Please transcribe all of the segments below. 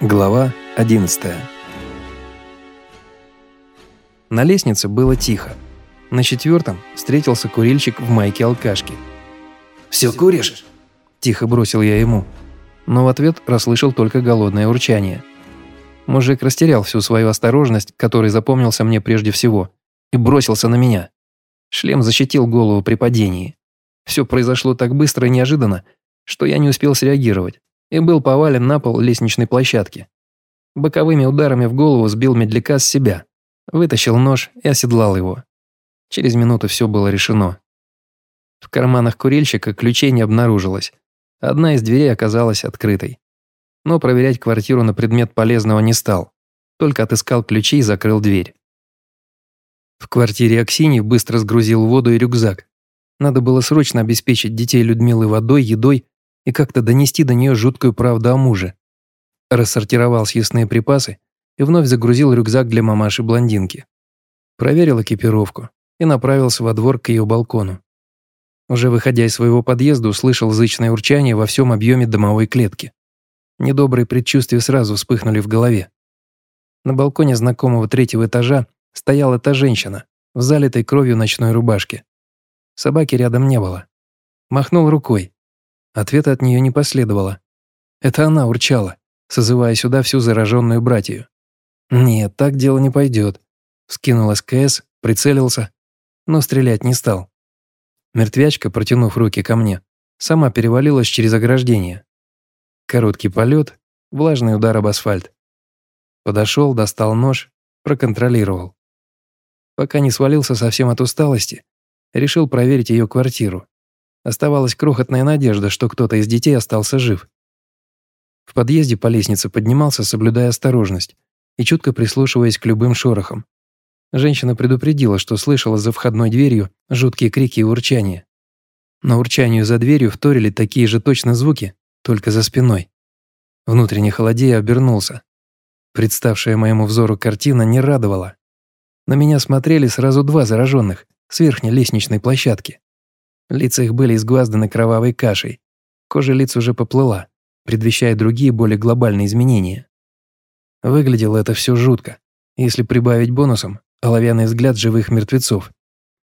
Глава 11 На лестнице было тихо. На четвертом встретился курильщик в майке алкашки. «Все куришь?» – тихо бросил я ему. Но в ответ расслышал только голодное урчание. Мужик растерял всю свою осторожность, который запомнился мне прежде всего, и бросился на меня. Шлем защитил голову при падении. Все произошло так быстро и неожиданно, что я не успел среагировать и был повален на пол лестничной площадки. Боковыми ударами в голову сбил медляка с себя, вытащил нож и оседлал его. Через минуту все было решено. В карманах курильщика ключей не обнаружилось. Одна из дверей оказалась открытой. Но проверять квартиру на предмет полезного не стал. Только отыскал ключи и закрыл дверь. В квартире Аксиньи быстро сгрузил воду и рюкзак. Надо было срочно обеспечить детей Людмилы водой, едой и как-то донести до нее жуткую правду о муже. Рассортировал съестные припасы и вновь загрузил рюкзак для мамаши-блондинки. Проверил экипировку и направился во двор к ее балкону. Уже выходя из своего подъезда, услышал зычное урчание во всем объеме домовой клетки. Недобрые предчувствия сразу вспыхнули в голове. На балконе знакомого третьего этажа стояла та женщина в залитой кровью ночной рубашке. Собаки рядом не было. Махнул рукой. Ответа от нее не последовало. Это она урчала, созывая сюда всю зараженную братью. Нет, так дело не пойдет. Скинул СКС, прицелился, но стрелять не стал. Мертвячка, протянув руки ко мне, сама перевалилась через ограждение. Короткий полет, влажный удар об асфальт. Подошел, достал нож, проконтролировал. Пока не свалился совсем от усталости, решил проверить ее квартиру. Оставалась крохотная надежда, что кто-то из детей остался жив. В подъезде по лестнице поднимался, соблюдая осторожность и чутко прислушиваясь к любым шорохам. Женщина предупредила, что слышала за входной дверью жуткие крики и урчания. Но урчанию за дверью вторили такие же точно звуки, только за спиной. Внутренне холодея обернулся. Представшая моему взору картина не радовала. На меня смотрели сразу два зараженных с верхней лестничной площадки. Лица их были изгвазданы кровавой кашей. Кожа лиц уже поплыла, предвещая другие более глобальные изменения. Выглядело это все жутко, если прибавить бонусом оловянный взгляд живых мертвецов.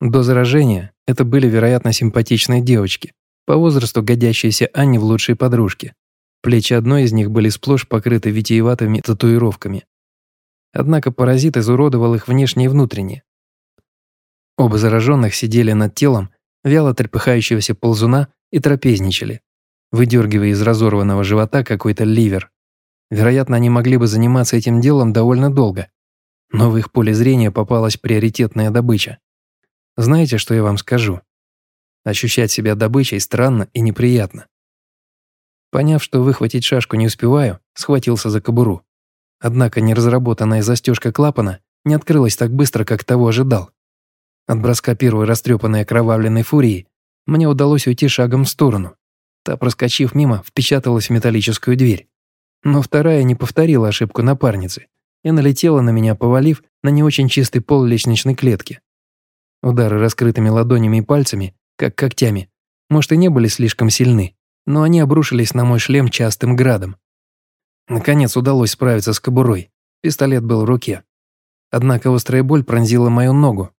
До заражения это были, вероятно, симпатичные девочки, по возрасту годящиеся Анне в лучшие подружки. Плечи одной из них были сплошь покрыты витиеватыми татуировками. Однако паразит изуродовал их внешне и внутренне. Оба зараженных сидели над телом вяло трепыхающегося ползуна и трапезничали, выдергивая из разорванного живота какой-то ливер. Вероятно, они могли бы заниматься этим делом довольно долго, но в их поле зрения попалась приоритетная добыча. Знаете, что я вам скажу? Ощущать себя добычей странно и неприятно. Поняв, что выхватить шашку не успеваю, схватился за кобуру. Однако неразработанная застежка клапана не открылась так быстро, как того ожидал. От броска первой растрепанной окровавленной фурии мне удалось уйти шагом в сторону. Та, проскочив мимо, впечаталась в металлическую дверь. Но вторая не повторила ошибку напарницы и налетела на меня, повалив на не очень чистый пол лестничной клетки. Удары раскрытыми ладонями и пальцами, как когтями, может и не были слишком сильны, но они обрушились на мой шлем частым градом. Наконец удалось справиться с кобурой. Пистолет был в руке. Однако острая боль пронзила мою ногу,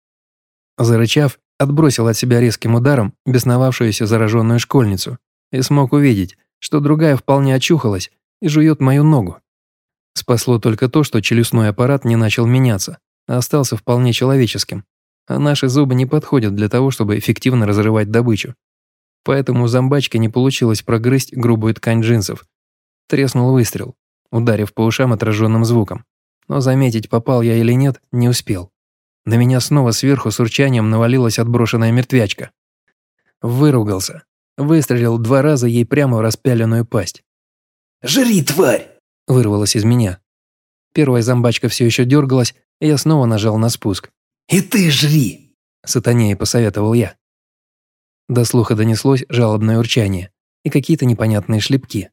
Зарычав, отбросил от себя резким ударом бесновавшуюся зараженную школьницу и смог увидеть, что другая вполне очухалась и жует мою ногу. Спасло только то, что челюстной аппарат не начал меняться, а остался вполне человеческим. А наши зубы не подходят для того, чтобы эффективно разрывать добычу. Поэтому у не получилось прогрызть грубую ткань джинсов. Треснул выстрел, ударив по ушам отраженным звуком. Но заметить, попал я или нет, не успел. На меня снова сверху с урчанием навалилась отброшенная мертвячка. Выругался. Выстрелил два раза ей прямо в распяленную пасть. «Жри, тварь!» – вырвалось из меня. Первая зомбачка все еще дергалась, и я снова нажал на спуск. «И ты жри!» – сатанее посоветовал я. До слуха донеслось жалобное урчание и какие-то непонятные шлепки.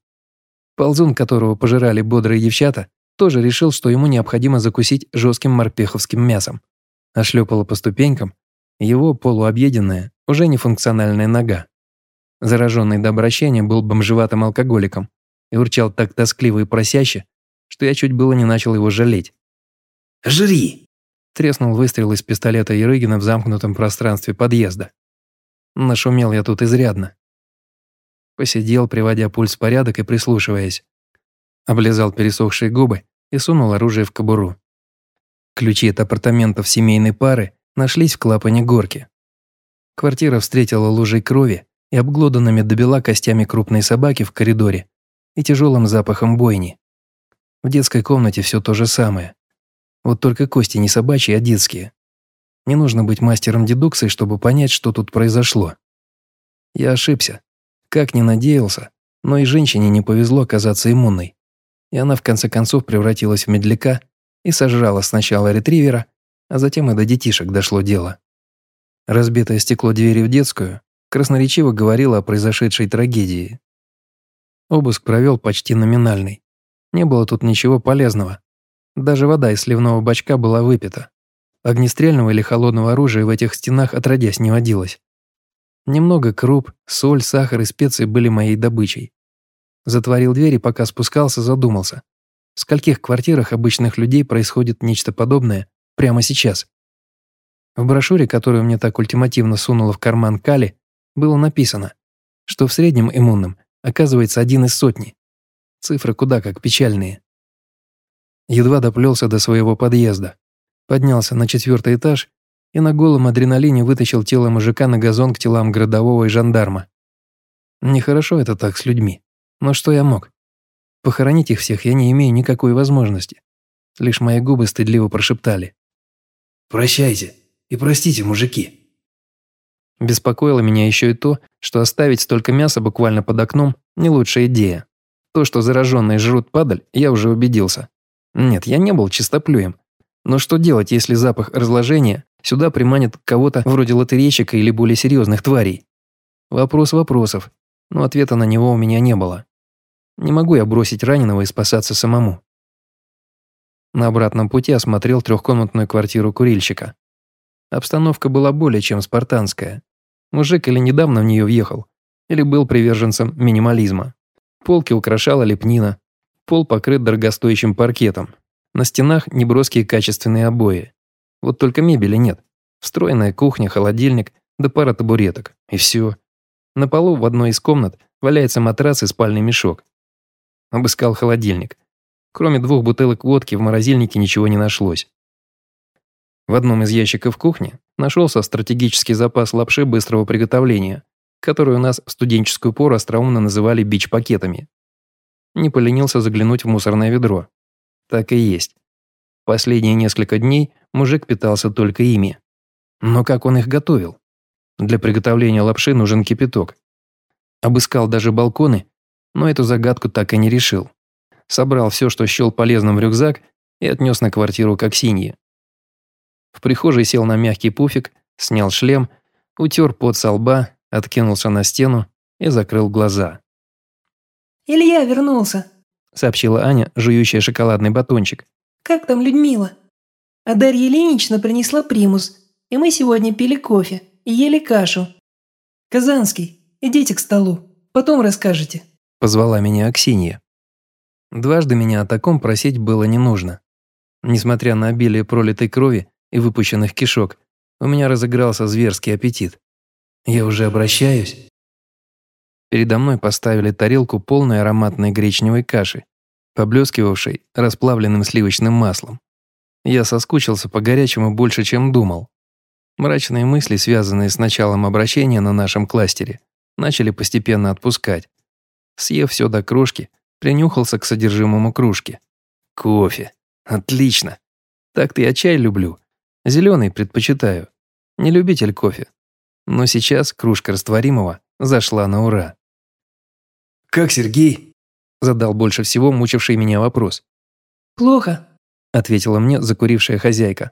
Ползун, которого пожирали бодрые девчата, тоже решил, что ему необходимо закусить жестким морпеховским мясом а шлепала по ступенькам его полуобъеденная, уже нефункциональная нога. Зараженный до обращения был бомжеватым алкоголиком и урчал так тоскливо и просяще, что я чуть было не начал его жалеть. Жри. Треснул выстрел из пистолета Ерыгина в замкнутом пространстве подъезда. Нашумел я тут изрядно. Посидел, приводя пульс в порядок и прислушиваясь. Облизал пересохшие губы и сунул оружие в кобуру. Ключи от апартаментов семейной пары нашлись в клапане горки. Квартира встретила лужей крови и обглоданными добела костями крупной собаки в коридоре и тяжелым запахом бойни. В детской комнате все то же самое. Вот только кости не собачьи, а детские. Не нужно быть мастером дедукции, чтобы понять, что тут произошло. Я ошибся. Как ни надеялся, но и женщине не повезло оказаться иммунной. И она в конце концов превратилась в медляка и сожрала сначала ретривера, а затем и до детишек дошло дело. Разбитое стекло двери в детскую красноречиво говорило о произошедшей трагедии. Обыск провел почти номинальный. Не было тут ничего полезного. Даже вода из сливного бачка была выпита. Огнестрельного или холодного оружия в этих стенах отродясь не водилось. Немного круп, соль, сахар и специи были моей добычей. Затворил дверь и пока спускался, задумался. В скольких квартирах обычных людей происходит нечто подобное прямо сейчас? В брошюре, которую мне так ультимативно сунула в карман Кали, было написано, что в среднем иммунном оказывается один из сотни. Цифры куда как печальные. Едва доплелся до своего подъезда. Поднялся на четвертый этаж и на голом адреналине вытащил тело мужика на газон к телам городового и жандарма. Нехорошо это так с людьми. Но что я мог? Похоронить их всех я не имею никакой возможности. Лишь мои губы стыдливо прошептали. «Прощайте и простите, мужики». Беспокоило меня еще и то, что оставить столько мяса буквально под окном – не лучшая идея. То, что зараженные жрут падаль, я уже убедился. Нет, я не был чистоплюем. Но что делать, если запах разложения сюда приманит кого-то вроде лотерейщика или более серьезных тварей? Вопрос вопросов, но ответа на него у меня не было. Не могу я бросить раненого и спасаться самому. На обратном пути осмотрел трехкомнатную квартиру курильщика. Обстановка была более чем спартанская. Мужик или недавно в нее въехал, или был приверженцем минимализма. Полки украшала лепнина, Пол покрыт дорогостоящим паркетом. На стенах неброские качественные обои. Вот только мебели нет. Встроенная кухня, холодильник, да пара табуреток. И все. На полу в одной из комнат валяется матрас и спальный мешок. Обыскал холодильник. Кроме двух бутылок водки в морозильнике ничего не нашлось. В одном из ящиков кухни нашелся стратегический запас лапши быстрого приготовления, которую у нас в студенческую пору остроумно называли бич-пакетами не поленился заглянуть в мусорное ведро. Так и есть. Последние несколько дней мужик питался только ими. Но как он их готовил? Для приготовления лапши нужен кипяток. Обыскал даже балконы, но эту загадку так и не решил. Собрал все, что счел полезным в рюкзак и отнес на квартиру к Аксинье. В прихожей сел на мягкий пуфик, снял шлем, утер пот со лба, откинулся на стену и закрыл глаза. «Илья вернулся», – сообщила Аня, жующая шоколадный батончик. «Как там Людмила?» «А Дарья Ильинична принесла примус, и мы сегодня пили кофе и ели кашу. Казанский, идите к столу, потом расскажете», – позвала меня Аксинья. Дважды меня о таком просить было не нужно. Несмотря на обилие пролитой крови и выпущенных кишок, у меня разыгрался зверский аппетит. «Я уже обращаюсь?» Передо мной поставили тарелку полной ароматной гречневой каши, поблескивавшей расплавленным сливочным маслом. Я соскучился по горячему больше, чем думал. Мрачные мысли, связанные с началом обращения на нашем кластере, начали постепенно отпускать. Съев все до крошки, принюхался к содержимому кружки. Кофе. Отлично. Так-то я чай люблю. Зеленый предпочитаю. Не любитель кофе. Но сейчас кружка растворимого зашла на ура. «Как Сергей?» Задал больше всего мучивший меня вопрос. «Плохо», ответила мне закурившая хозяйка.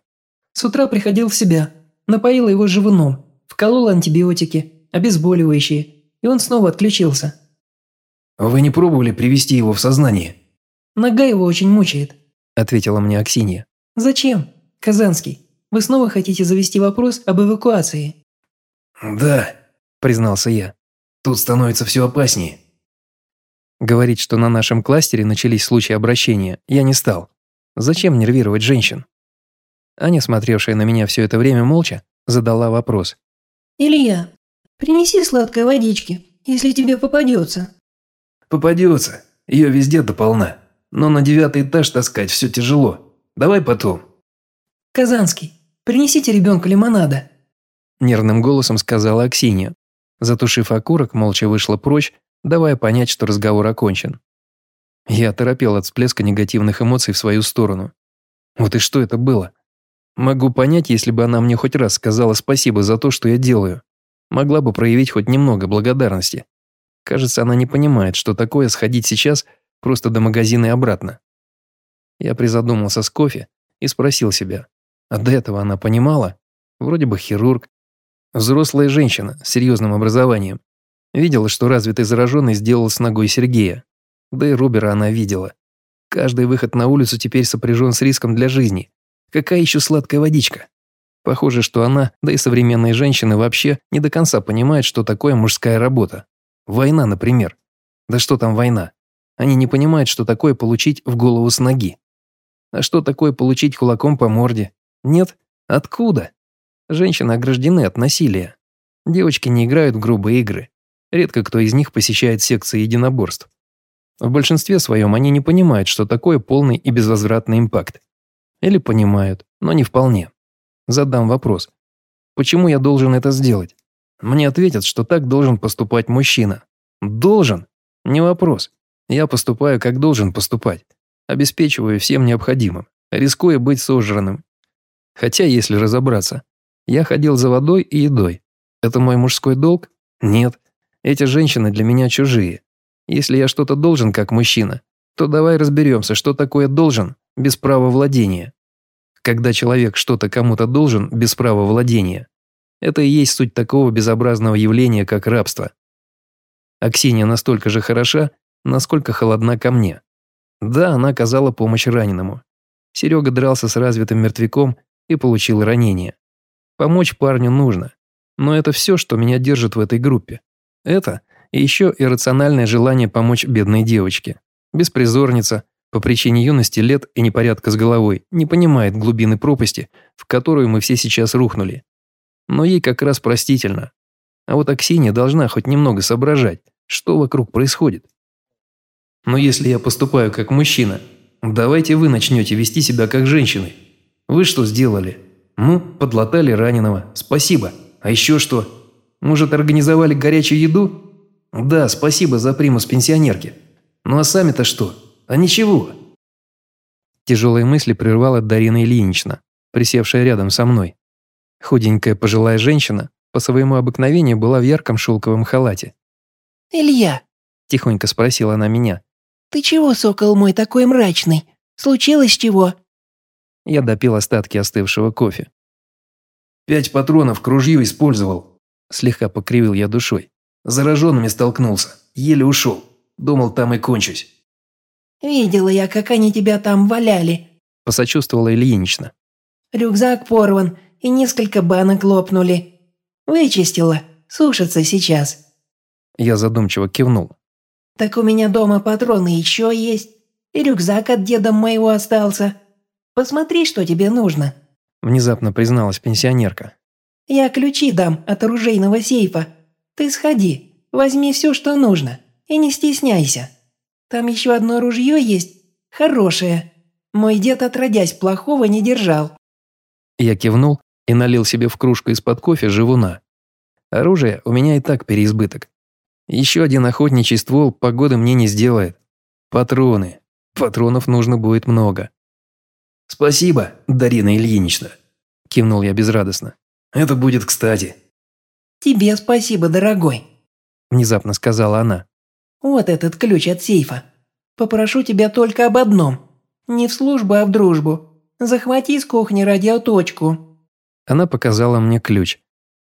«С утра приходил в себя, напоила его живуном, вколола антибиотики, обезболивающие, и он снова отключился». «Вы не пробовали привести его в сознание?» «Нога его очень мучает», ответила мне Аксинья. «Зачем, Казанский? Вы снова хотите завести вопрос об эвакуации?» «Да», признался я. «Тут становится все опаснее. Говорить, что на нашем кластере начались случаи обращения, я не стал. Зачем нервировать женщин? Аня, смотревшая на меня все это время молча, задала вопрос. «Илья, принеси сладкой водички, если тебе попадется». Попадется. Ее везде дополна. Но на девятый этаж таскать все тяжело. Давай потом. «Казанский, принесите ребенку лимонада». Нервным голосом сказала Аксинья. Затушив окурок, молча вышла прочь, давая понять, что разговор окончен. Я торопел от всплеска негативных эмоций в свою сторону. Вот и что это было? Могу понять, если бы она мне хоть раз сказала спасибо за то, что я делаю. Могла бы проявить хоть немного благодарности. Кажется, она не понимает, что такое сходить сейчас просто до магазина и обратно. Я призадумался с кофе и спросил себя, а до этого она понимала? Вроде бы хирург. Взрослая женщина с серьезным образованием. Видела, что развитый зараженный сделал с ногой Сергея. Да и Робера она видела. Каждый выход на улицу теперь сопряжен с риском для жизни. Какая еще сладкая водичка? Похоже, что она, да и современные женщины вообще не до конца понимают, что такое мужская работа. Война, например. Да что там война? Они не понимают, что такое получить в голову с ноги. А что такое получить кулаком по морде? Нет? Откуда? Женщины ограждены от насилия. Девочки не играют в грубые игры. Редко кто из них посещает секции единоборств. В большинстве своем они не понимают, что такое полный и безвозвратный импакт. Или понимают, но не вполне. Задам вопрос. Почему я должен это сделать? Мне ответят, что так должен поступать мужчина. Должен? Не вопрос. Я поступаю, как должен поступать. Обеспечиваю всем необходимым, рискуя быть сожранным. Хотя, если разобраться, я ходил за водой и едой. Это мой мужской долг? Нет. Эти женщины для меня чужие. Если я что-то должен как мужчина, то давай разберемся, что такое должен без права владения. Когда человек что-то кому-то должен без права владения, это и есть суть такого безобразного явления, как рабство. А Ксения настолько же хороша, насколько холодна ко мне. Да, она оказала помощь раненому. Серега дрался с развитым мертвяком и получил ранение. Помочь парню нужно. Но это все, что меня держит в этой группе. Это и еще иррациональное желание помочь бедной девочке. Беспризорница, по причине юности лет и непорядка с головой, не понимает глубины пропасти, в которую мы все сейчас рухнули. Но ей как раз простительно. А вот Аксинья должна хоть немного соображать, что вокруг происходит. Но если я поступаю как мужчина, давайте вы начнете вести себя как женщины. Вы что сделали? Ну, подлатали раненого. Спасибо. А еще что? Может, организовали горячую еду? Да, спасибо за примус пенсионерки. Ну а сами-то что? А ничего. Тяжелые мысли прервала Дарина Ильинична, присевшая рядом со мной. Худенькая пожилая женщина по своему обыкновению была в ярком шелковом халате. «Илья», – тихонько спросила она меня. «Ты чего, сокол мой, такой мрачный? Случилось чего?» Я допил остатки остывшего кофе. «Пять патронов к ружью использовал», – слегка покривил я душой. «Зараженными столкнулся, еле ушел. Думал, там и кончусь». «Видела я, как они тебя там валяли», – посочувствовала Ильинична. «Рюкзак порван, и несколько банок лопнули. Вычистила, сушится сейчас». Я задумчиво кивнул. «Так у меня дома патроны еще есть, и рюкзак от деда моего остался. Посмотри, что тебе нужно». Внезапно призналась пенсионерка. «Я ключи дам от оружейного сейфа. Ты сходи, возьми все, что нужно, и не стесняйся. Там еще одно ружье есть, хорошее. Мой дед отродясь плохого не держал». Я кивнул и налил себе в кружку из-под кофе живуна. Оружие у меня и так переизбыток. Еще один охотничий ствол погоды мне не сделает. Патроны. Патронов нужно будет много. «Спасибо, Дарина Ильинична», – кивнул я безрадостно. «Это будет кстати». «Тебе спасибо, дорогой», – внезапно сказала она. «Вот этот ключ от сейфа. Попрошу тебя только об одном. Не в службу, а в дружбу. Захвати с кухни радиоточку». Она показала мне ключ.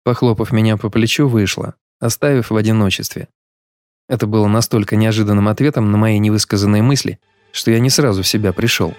Похлопав меня по плечу, вышла, оставив в одиночестве. Это было настолько неожиданным ответом на мои невысказанные мысли, что я не сразу в себя пришел.